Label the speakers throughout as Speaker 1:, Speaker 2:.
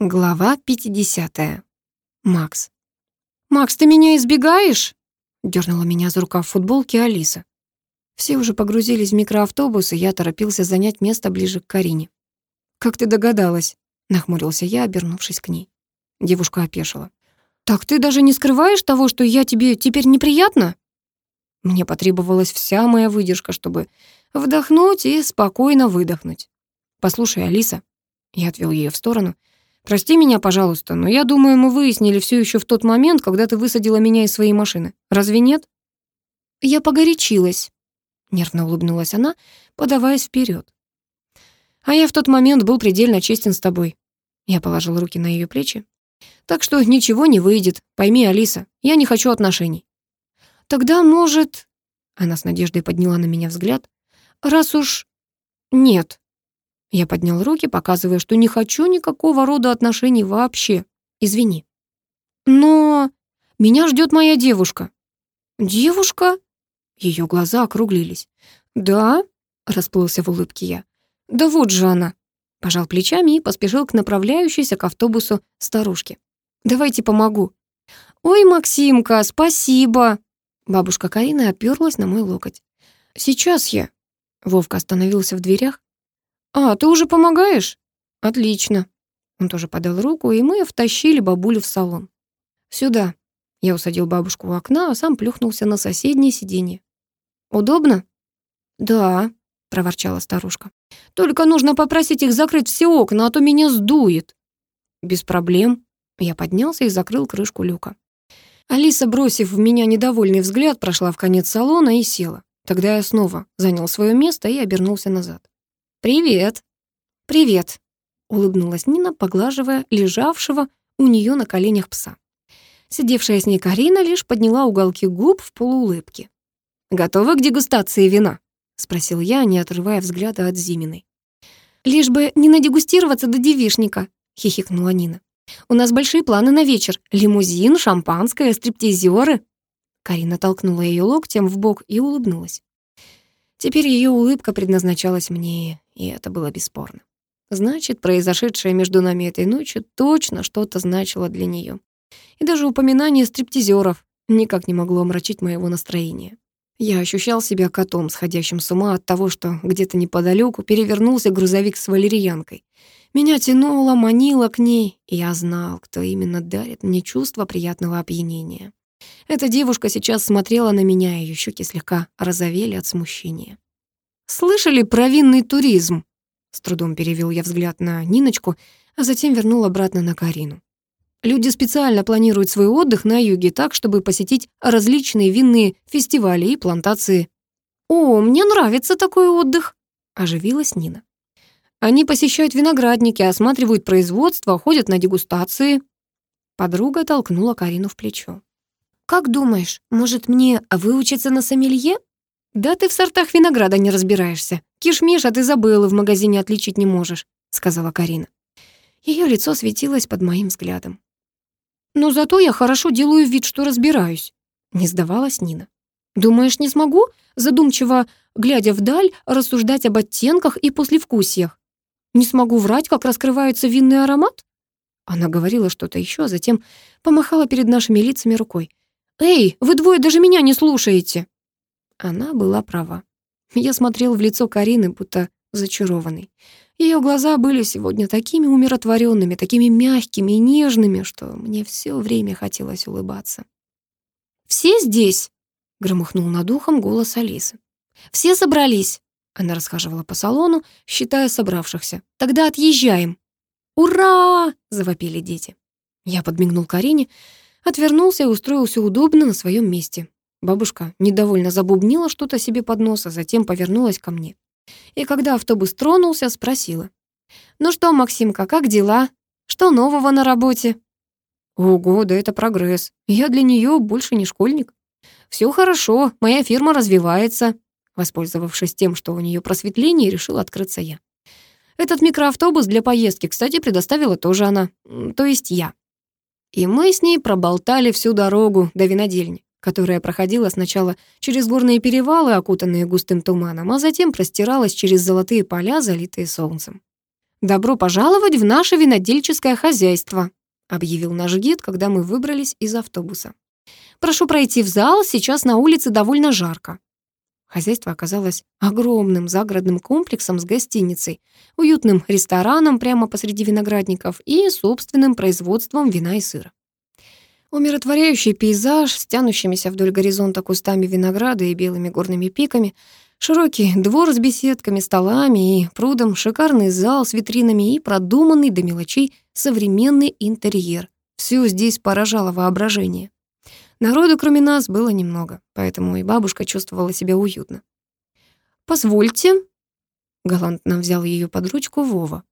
Speaker 1: Глава 50. Макс. «Макс, ты меня избегаешь?» — дернула меня за рукав футболки Алиса. Все уже погрузились в микроавтобус, и я торопился занять место ближе к Карине. «Как ты догадалась?» — нахмурился я, обернувшись к ней. Девушка опешила. «Так ты даже не скрываешь того, что я тебе теперь неприятна?» Мне потребовалась вся моя выдержка, чтобы вдохнуть и спокойно выдохнуть. «Послушай, Алиса», — я отвел ее в сторону, — Прости меня, пожалуйста, но я думаю, мы выяснили все еще в тот момент, когда ты высадила меня из своей машины. Разве нет? Я погорячилась, нервно улыбнулась она, подаваясь вперед. А я в тот момент был предельно честен с тобой. Я положил руки на ее плечи. Так что ничего не выйдет. Пойми, Алиса, я не хочу отношений. Тогда, может... Она с надеждой подняла на меня взгляд. Раз уж... Нет, я поднял руки, показывая, что не хочу никакого рода отношений вообще. Извини. Но меня ждет моя девушка. Девушка? Ее глаза округлились. Да? Расплылся в улыбке я. Да вот же она. Пожал плечами и поспешил к направляющейся к автобусу старушке. Давайте помогу. Ой, Максимка, спасибо. Бабушка Карина оперлась на мой локоть. Сейчас я. Вовка остановился в дверях, «А, ты уже помогаешь?» «Отлично». Он тоже подал руку, и мы втащили бабулю в салон. «Сюда». Я усадил бабушку у окна, а сам плюхнулся на соседнее сиденье. «Удобно?» «Да», — проворчала старушка. «Только нужно попросить их закрыть все окна, а то меня сдует». «Без проблем». Я поднялся и закрыл крышку люка. Алиса, бросив в меня недовольный взгляд, прошла в конец салона и села. Тогда я снова занял свое место и обернулся назад. «Привет». «Привет», — улыбнулась Нина, поглаживая лежавшего у нее на коленях пса. Сидевшая с ней Карина лишь подняла уголки губ в полуулыбке. «Готова к дегустации вина?» — спросил я, не отрывая взгляда от Зиминой. «Лишь бы не надегустироваться до девишника», — хихикнула Нина. «У нас большие планы на вечер. Лимузин, шампанское, стриптизеры». Карина толкнула ее локтем в бок и улыбнулась. Теперь ее улыбка предназначалась мне, и это было бесспорно. Значит, произошедшее между нами этой ночью точно что-то значило для нее. И даже упоминание стриптизеров никак не могло омрачить моего настроения. Я ощущал себя котом, сходящим с ума от того, что где-то неподалеку перевернулся грузовик с валерьянкой. Меня тянуло, манило к ней, и я знал, кто именно дарит мне чувство приятного опьянения. Эта девушка сейчас смотрела на меня, и ее щеки слегка розовели от смущения. «Слышали про винный туризм?» С трудом перевел я взгляд на Ниночку, а затем вернул обратно на Карину. Люди специально планируют свой отдых на юге так, чтобы посетить различные винные фестивали и плантации. «О, мне нравится такой отдых», — оживилась Нина. Они посещают виноградники, осматривают производство, ходят на дегустации. Подруга толкнула Карину в плечо. «Как думаешь, может мне выучиться на сомелье?» «Да ты в сортах винограда не разбираешься. Кишмиш, а ты забыла, в магазине отличить не можешь», — сказала Карина. Ее лицо светилось под моим взглядом. «Но зато я хорошо делаю вид, что разбираюсь», — не сдавалась Нина. «Думаешь, не смогу?» Задумчиво, глядя вдаль, рассуждать об оттенках и послевкусиях. «Не смогу врать, как раскрывается винный аромат?» Она говорила что-то еще, а затем помахала перед нашими лицами рукой. «Эй, вы двое даже меня не слушаете!» Она была права. Я смотрел в лицо Карины, будто зачарованный. Ее глаза были сегодня такими умиротворенными, такими мягкими и нежными, что мне все время хотелось улыбаться. «Все здесь?» — громыхнул над ухом голос Алисы. «Все собрались?» Она расхаживала по салону, считая собравшихся. «Тогда отъезжаем!» «Ура!» — завопили дети. Я подмигнул Карине, отвернулся и устроился удобно на своем месте. Бабушка недовольно забубнила что-то себе под нос, а затем повернулась ко мне. И когда автобус тронулся, спросила. «Ну что, Максимка, как дела? Что нового на работе?» «Ого, да это прогресс. Я для нее больше не школьник. Все хорошо, моя фирма развивается». Воспользовавшись тем, что у нее просветление, решил открыться я. Этот микроавтобус для поездки, кстати, предоставила тоже она, то есть я. И мы с ней проболтали всю дорогу до винодельни которая проходила сначала через горные перевалы, окутанные густым туманом, а затем простиралась через золотые поля, залитые солнцем. «Добро пожаловать в наше винодельческое хозяйство», объявил наш гид, когда мы выбрались из автобуса. «Прошу пройти в зал, сейчас на улице довольно жарко». Хозяйство оказалось огромным загородным комплексом с гостиницей, уютным рестораном прямо посреди виноградников и собственным производством вина и сыра. Умиротворяющий пейзаж с тянущимися вдоль горизонта кустами винограда и белыми горными пиками, широкий двор с беседками, столами и прудом, шикарный зал с витринами и продуманный до мелочей современный интерьер. Все здесь поражало воображение. Народу, кроме нас, было немного, поэтому и бабушка чувствовала себя уютно. «Позвольте», — галантно взял ее под ручку Вова.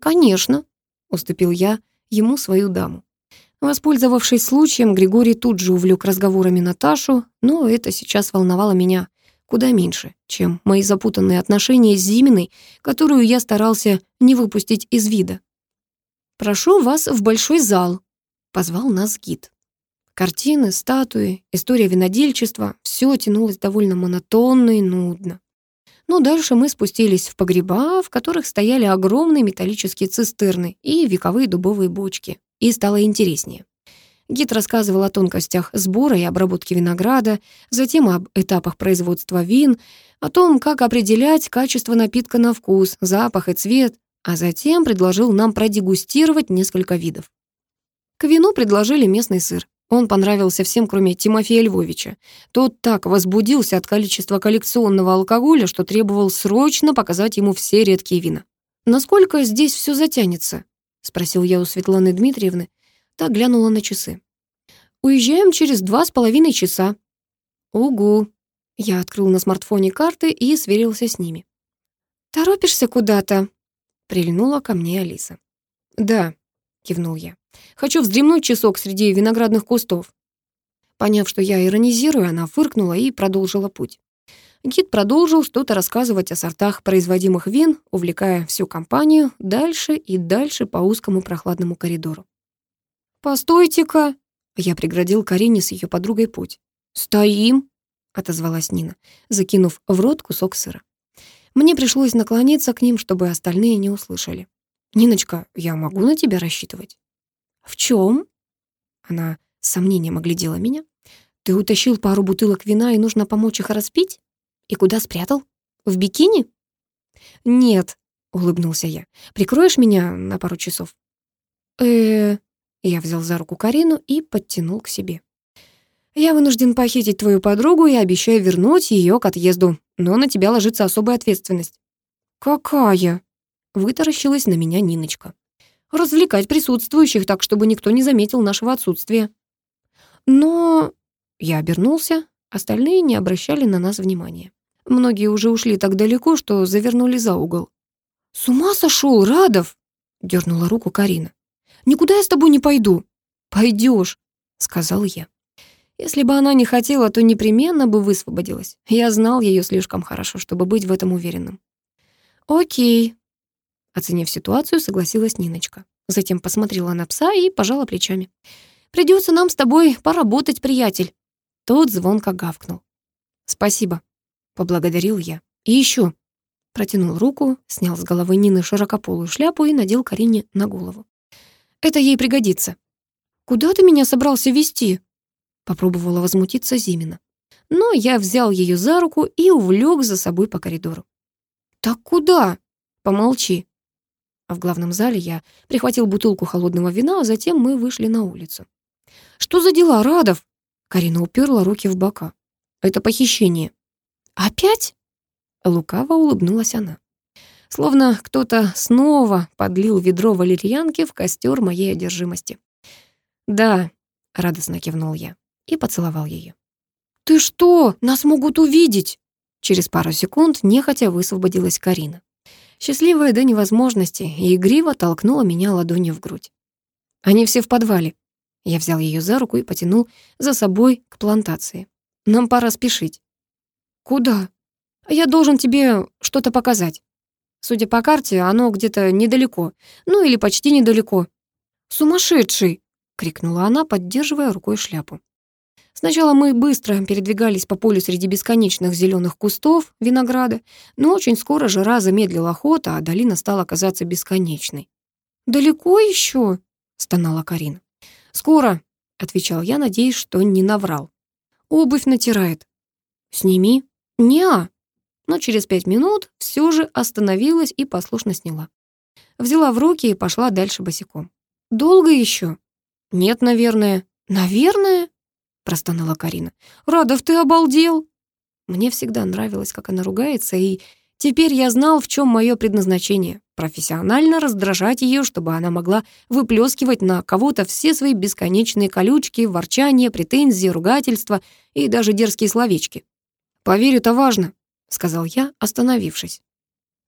Speaker 1: «Конечно», — уступил я ему свою даму. Воспользовавшись случаем, Григорий тут же увлек разговорами Наташу, но это сейчас волновало меня куда меньше, чем мои запутанные отношения с Зиминой, которую я старался не выпустить из вида. «Прошу вас в большой зал», — позвал нас гид. Картины, статуи, история винодельчества — все тянулось довольно монотонно и нудно. Но дальше мы спустились в погреба, в которых стояли огромные металлические цистерны и вековые дубовые бочки. И стало интереснее. Гид рассказывал о тонкостях сбора и обработки винограда, затем об этапах производства вин, о том, как определять качество напитка на вкус, запах и цвет, а затем предложил нам продегустировать несколько видов. К вину предложили местный сыр. Он понравился всем, кроме Тимофея Львовича. Тот так возбудился от количества коллекционного алкоголя, что требовал срочно показать ему все редкие вина. «Насколько здесь все затянется?» — спросил я у Светланы Дмитриевны. Та глянула на часы. «Уезжаем через два с половиной часа». «Угу». Я открыл на смартфоне карты и сверился с ними. «Торопишься куда-то?» — прильнула ко мне Алиса. «Да», — кивнул я. Хочу вздремнуть часок среди виноградных кустов». Поняв, что я иронизирую, она фыркнула и продолжила путь. Гид продолжил что-то рассказывать о сортах производимых вин, увлекая всю компанию дальше и дальше по узкому прохладному коридору. «Постойте-ка!» Я преградил Карине с ее подругой путь. «Стоим!» — отозвалась Нина, закинув в рот кусок сыра. Мне пришлось наклониться к ним, чтобы остальные не услышали. «Ниночка, я могу на тебя рассчитывать?» «В чем? Она с сомнением оглядела меня. «Ты утащил пару бутылок вина, и нужно помочь их распить? И куда спрятал? В бикини?» «Нет», — улыбнулся я. «Прикроешь меня на пару часов?» э Я взял за руку Карину и подтянул к себе. «Я вынужден похитить твою подругу и обещаю вернуть ее к отъезду, но на тебя ложится особая ответственность». «Какая?» — вытаращилась на меня Ниночка развлекать присутствующих так, чтобы никто не заметил нашего отсутствия. Но я обернулся, остальные не обращали на нас внимания. Многие уже ушли так далеко, что завернули за угол. «С ума сошел, Радов!» — дернула руку Карина. «Никуда я с тобой не пойду». «Пойдешь», — сказал я. Если бы она не хотела, то непременно бы высвободилась. Я знал ее слишком хорошо, чтобы быть в этом уверенным. «Окей», Оценив ситуацию, согласилась Ниночка. Затем посмотрела на пса и пожала плечами. «Придется нам с тобой поработать, приятель». Тот звонко гавкнул. «Спасибо», — поблагодарил я. «И еще». Протянул руку, снял с головы Нины широкополую шляпу и надел Карине на голову. «Это ей пригодится». «Куда ты меня собрался вести? Попробовала возмутиться Зимина. Но я взял ее за руку и увлек за собой по коридору. «Так куда?» «Помолчи», а в главном зале я прихватил бутылку холодного вина, а затем мы вышли на улицу. «Что за дела, Радов?» Карина уперла руки в бока. «Это похищение». «Опять?» Лукаво улыбнулась она. Словно кто-то снова подлил ведро валерьянки в костер моей одержимости. «Да», — радостно кивнул я и поцеловал ее. «Ты что? Нас могут увидеть!» Через пару секунд нехотя высвободилась Карина счастливая до невозможности, и игриво толкнула меня ладонью в грудь. «Они все в подвале». Я взял ее за руку и потянул за собой к плантации. «Нам пора спешить». «Куда?» «Я должен тебе что-то показать. Судя по карте, оно где-то недалеко. Ну или почти недалеко». «Сумасшедший!» — крикнула она, поддерживая рукой шляпу. Сначала мы быстро передвигались по полю среди бесконечных зеленых кустов винограда, но очень скоро жара замедлила ход, а долина стала казаться бесконечной. «Далеко еще?» — стонала Карина. «Скоро», — отвечал я, надеясь, что не наврал. «Обувь натирает». «Сними». «Не-а». Но через пять минут все же остановилась и послушно сняла. Взяла в руки и пошла дальше босиком. «Долго еще?» «Нет, наверное». «Наверное?» — простонала Карина. «Радов, ты обалдел!» Мне всегда нравилось, как она ругается, и теперь я знал, в чем мое предназначение — профессионально раздражать ее, чтобы она могла выплескивать на кого-то все свои бесконечные колючки, ворчания, претензии, ругательства и даже дерзкие словечки. «Поверь, это важно», — сказал я, остановившись.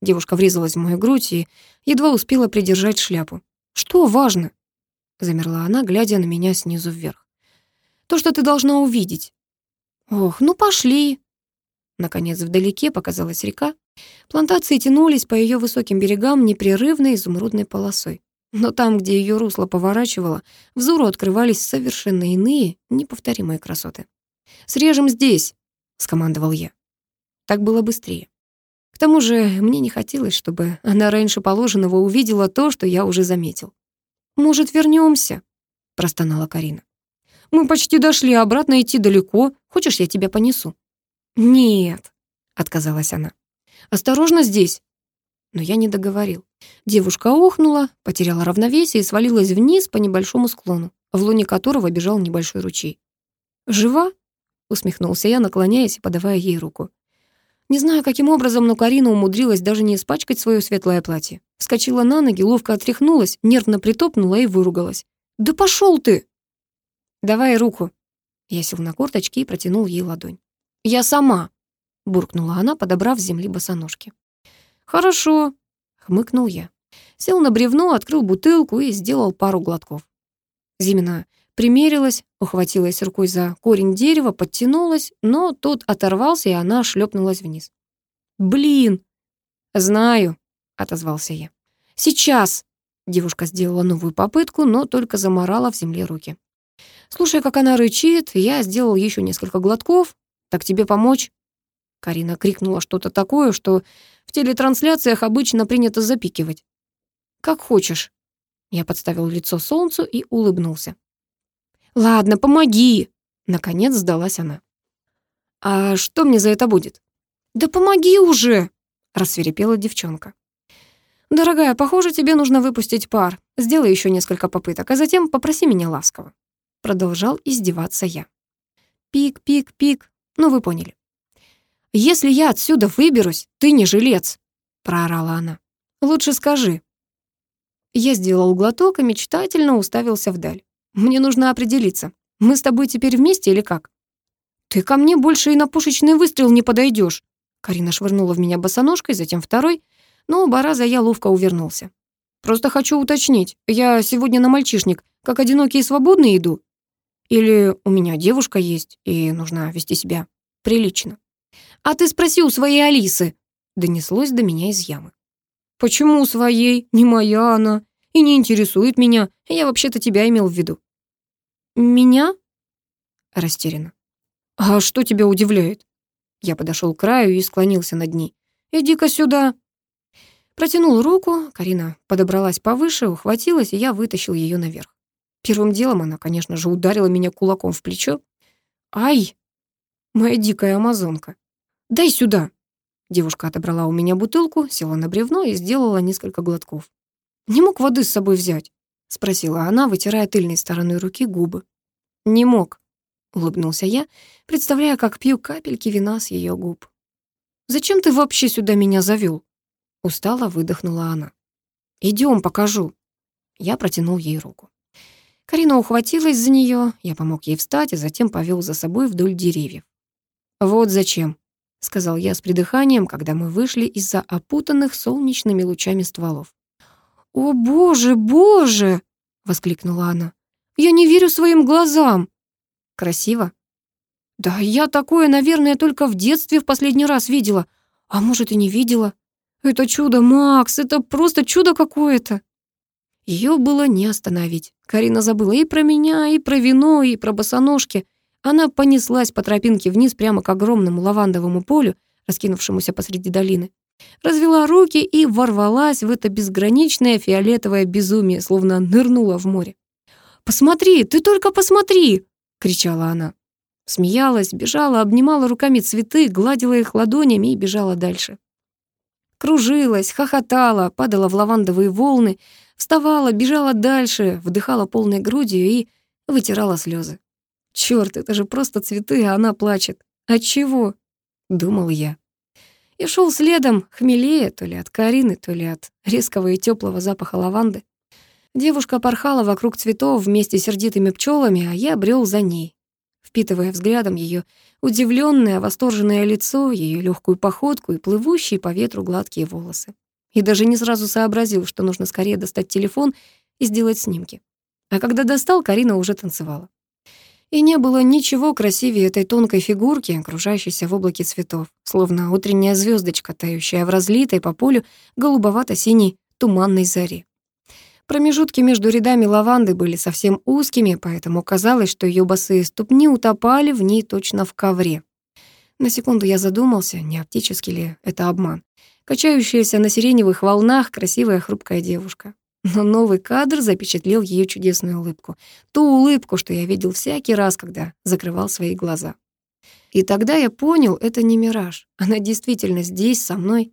Speaker 1: Девушка врезалась в мою грудь и едва успела придержать шляпу. «Что важно?» — замерла она, глядя на меня снизу вверх. То, что ты должна увидеть». «Ох, ну пошли». Наконец вдалеке показалась река. Плантации тянулись по ее высоким берегам непрерывной изумрудной полосой. Но там, где ее русло поворачивало, взору открывались совершенно иные, неповторимые красоты. «Срежем здесь», — скомандовал я. Так было быстрее. К тому же мне не хотелось, чтобы она раньше положенного увидела то, что я уже заметил. «Может, вернемся? простонала Карина. Мы почти дошли, обратно идти далеко. Хочешь, я тебя понесу?» «Нет», — отказалась она. «Осторожно здесь». Но я не договорил. Девушка охнула, потеряла равновесие и свалилась вниз по небольшому склону, в луне которого бежал небольшой ручей. «Жива?» — усмехнулся я, наклоняясь и подавая ей руку. Не знаю, каким образом, но Карина умудрилась даже не испачкать свое светлое платье. Вскочила на ноги, ловко отряхнулась, нервно притопнула и выругалась. «Да пошел ты!» «Давай руку». Я сел на корточки и протянул ей ладонь. «Я сама», — буркнула она, подобрав с земли босоножки. «Хорошо», — хмыкнул я. Сел на бревно, открыл бутылку и сделал пару глотков. Зимина примерилась, ухватилась рукой за корень дерева, подтянулась, но тот оторвался, и она шлепнулась вниз. «Блин!» «Знаю», — отозвался я. «Сейчас!» Девушка сделала новую попытку, но только заморала в земле руки. Слушая, как она рычит, я сделал еще несколько глотков. «Так тебе помочь?» Карина крикнула что-то такое, что в телетрансляциях обычно принято запикивать. «Как хочешь». Я подставил лицо солнцу и улыбнулся. «Ладно, помоги!» Наконец сдалась она. «А что мне за это будет?» «Да помоги уже!» рассверепела девчонка. «Дорогая, похоже, тебе нужно выпустить пар. Сделай еще несколько попыток, а затем попроси меня ласково». Продолжал издеваться я. Пик, пик, пик. Ну, вы поняли. «Если я отсюда выберусь, ты не жилец», — проорала она. «Лучше скажи». Я сделал глоток и мечтательно уставился вдаль. «Мне нужно определиться, мы с тобой теперь вместе или как?» «Ты ко мне больше и на пушечный выстрел не подойдешь. Карина швырнула в меня босоножкой, затем второй, но оба раза я ловко увернулся. «Просто хочу уточнить, я сегодня на мальчишник, как одинокий и свободный иду?» Или у меня девушка есть, и нужно вести себя прилично. «А ты спроси у своей Алисы», — донеслось до меня из ямы. «Почему своей? Не моя она. И не интересует меня. Я вообще-то тебя имел в виду». «Меня?» Растеряна. «А что тебя удивляет?» Я подошел к краю и склонился над ней. «Иди-ка сюда». Протянул руку, Карина подобралась повыше, ухватилась, и я вытащил ее наверх. Первым делом она, конечно же, ударила меня кулаком в плечо. «Ай! Моя дикая амазонка! Дай сюда!» Девушка отобрала у меня бутылку, села на бревно и сделала несколько глотков. «Не мог воды с собой взять?» — спросила она, вытирая тыльной стороной руки губы. «Не мог», — улыбнулся я, представляя, как пью капельки вина с ее губ. «Зачем ты вообще сюда меня завел?» Устало выдохнула она. «Идем, покажу». Я протянул ей руку. Карина ухватилась за нее, я помог ей встать, и затем повел за собой вдоль деревьев. «Вот зачем», — сказал я с придыханием, когда мы вышли из-за опутанных солнечными лучами стволов. «О, боже, боже!» — воскликнула она. «Я не верю своим глазам!» «Красиво?» «Да я такое, наверное, только в детстве в последний раз видела. А может, и не видела. Это чудо, Макс, это просто чудо какое-то!» Ее было не остановить. Карина забыла и про меня, и про вино, и про босоножки. Она понеслась по тропинке вниз прямо к огромному лавандовому полю, раскинувшемуся посреди долины. Развела руки и ворвалась в это безграничное фиолетовое безумие, словно нырнула в море. «Посмотри, ты только посмотри!» — кричала она. Смеялась, бежала, обнимала руками цветы, гладила их ладонями и бежала дальше. Кружилась, хохотала, падала в лавандовые волны, вставала, бежала дальше, вдыхала полной грудью и вытирала слезы. Черт, это же просто цветы, а она плачет. От чего? Думал я. И шел следом, хмелее, то ли от Карины, то ли от резкого и теплого запаха лаванды. Девушка порхала вокруг цветов вместе с сердитыми пчелами, а я брел за ней, впитывая взглядом ее удивленное, восторженное лицо, ее легкую походку и плывущие по ветру гладкие волосы. И даже не сразу сообразил, что нужно скорее достать телефон и сделать снимки. А когда достал, Карина уже танцевала. И не было ничего красивее этой тонкой фигурки, окружающейся в облаке цветов, словно утренняя звездочка, тающая в разлитой по полю голубовато-синей туманной заре. Промежутки между рядами лаванды были совсем узкими, поэтому казалось, что ее босые ступни утопали в ней точно в ковре. На секунду я задумался, не оптический ли это обман. Качающаяся на сиреневых волнах красивая хрупкая девушка. Но новый кадр запечатлел ее чудесную улыбку. Ту улыбку, что я видел всякий раз, когда закрывал свои глаза. И тогда я понял, это не мираж. Она действительно здесь, со мной.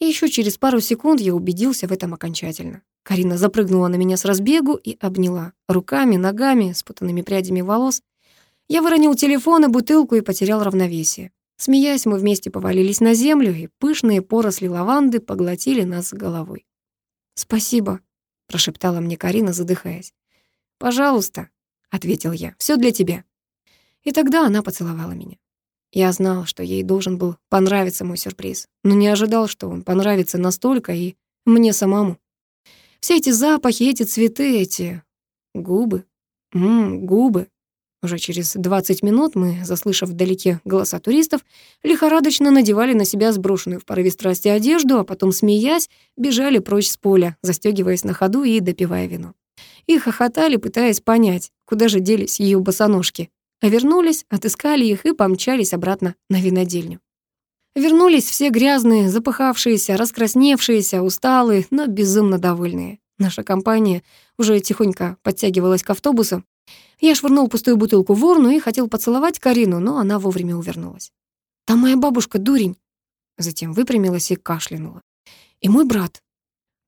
Speaker 1: И еще через пару секунд я убедился в этом окончательно. Карина запрыгнула на меня с разбегу и обняла. Руками, ногами, спутанными прядями волос. Я выронил телефон и бутылку и потерял равновесие. Смеясь, мы вместе повалились на землю, и пышные поросли лаванды поглотили нас головой. «Спасибо», прошептала мне Карина, задыхаясь. «Пожалуйста», — ответил я, — «всё для тебя». И тогда она поцеловала меня. Я знал, что ей должен был понравиться мой сюрприз, но не ожидал, что он понравится настолько и мне самому. Все эти запахи, эти цветы, эти губы. Ммм, губы. Уже через 20 минут мы, заслышав вдалеке голоса туристов, лихорадочно надевали на себя сброшенную в порыве страсти одежду, а потом, смеясь, бежали прочь с поля, застегиваясь на ходу и допивая вино. И хохотали, пытаясь понять, куда же делись ее босоножки. А вернулись, отыскали их и помчались обратно на винодельню. Вернулись все грязные, запыхавшиеся, раскрасневшиеся, усталые, но безумно довольные. Наша компания уже тихонько подтягивалась к автобусу, я швырнул пустую бутылку в урну и хотел поцеловать Карину, но она вовремя увернулась. «Там моя бабушка, дурень!» Затем выпрямилась и кашлянула. «И мой брат».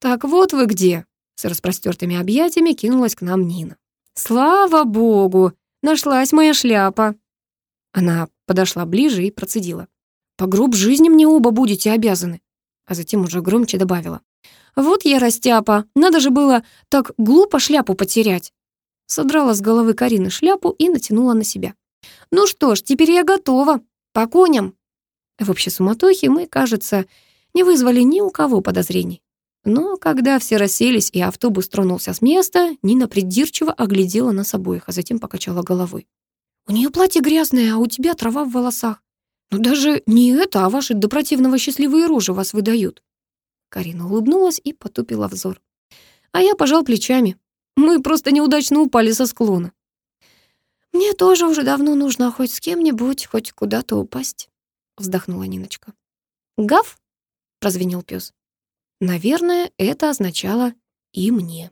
Speaker 1: «Так вот вы где!» С распростертыми объятиями кинулась к нам Нина. «Слава богу! Нашлась моя шляпа!» Она подошла ближе и процедила. «По гроб жизни мне оба будете обязаны!» А затем уже громче добавила. «Вот я растяпа, надо же было так глупо шляпу потерять!» Содрала с головы Карины шляпу и натянула на себя. «Ну что ж, теперь я готова. По коням!» В общей суматохе мы, кажется, не вызвали ни у кого подозрений. Но когда все расселись и автобус тронулся с места, Нина придирчиво оглядела нас обоих, а затем покачала головой. «У нее платье грязное, а у тебя трава в волосах. Но даже не это, а ваши до противного счастливые рожи вас выдают». Карина улыбнулась и потупила взор. А я пожал плечами. Мы просто неудачно упали со склона. Мне тоже уже давно нужно хоть с кем-нибудь, хоть куда-то упасть, вздохнула Ниночка. Гав, прозвенел пес. Наверное, это означало и мне.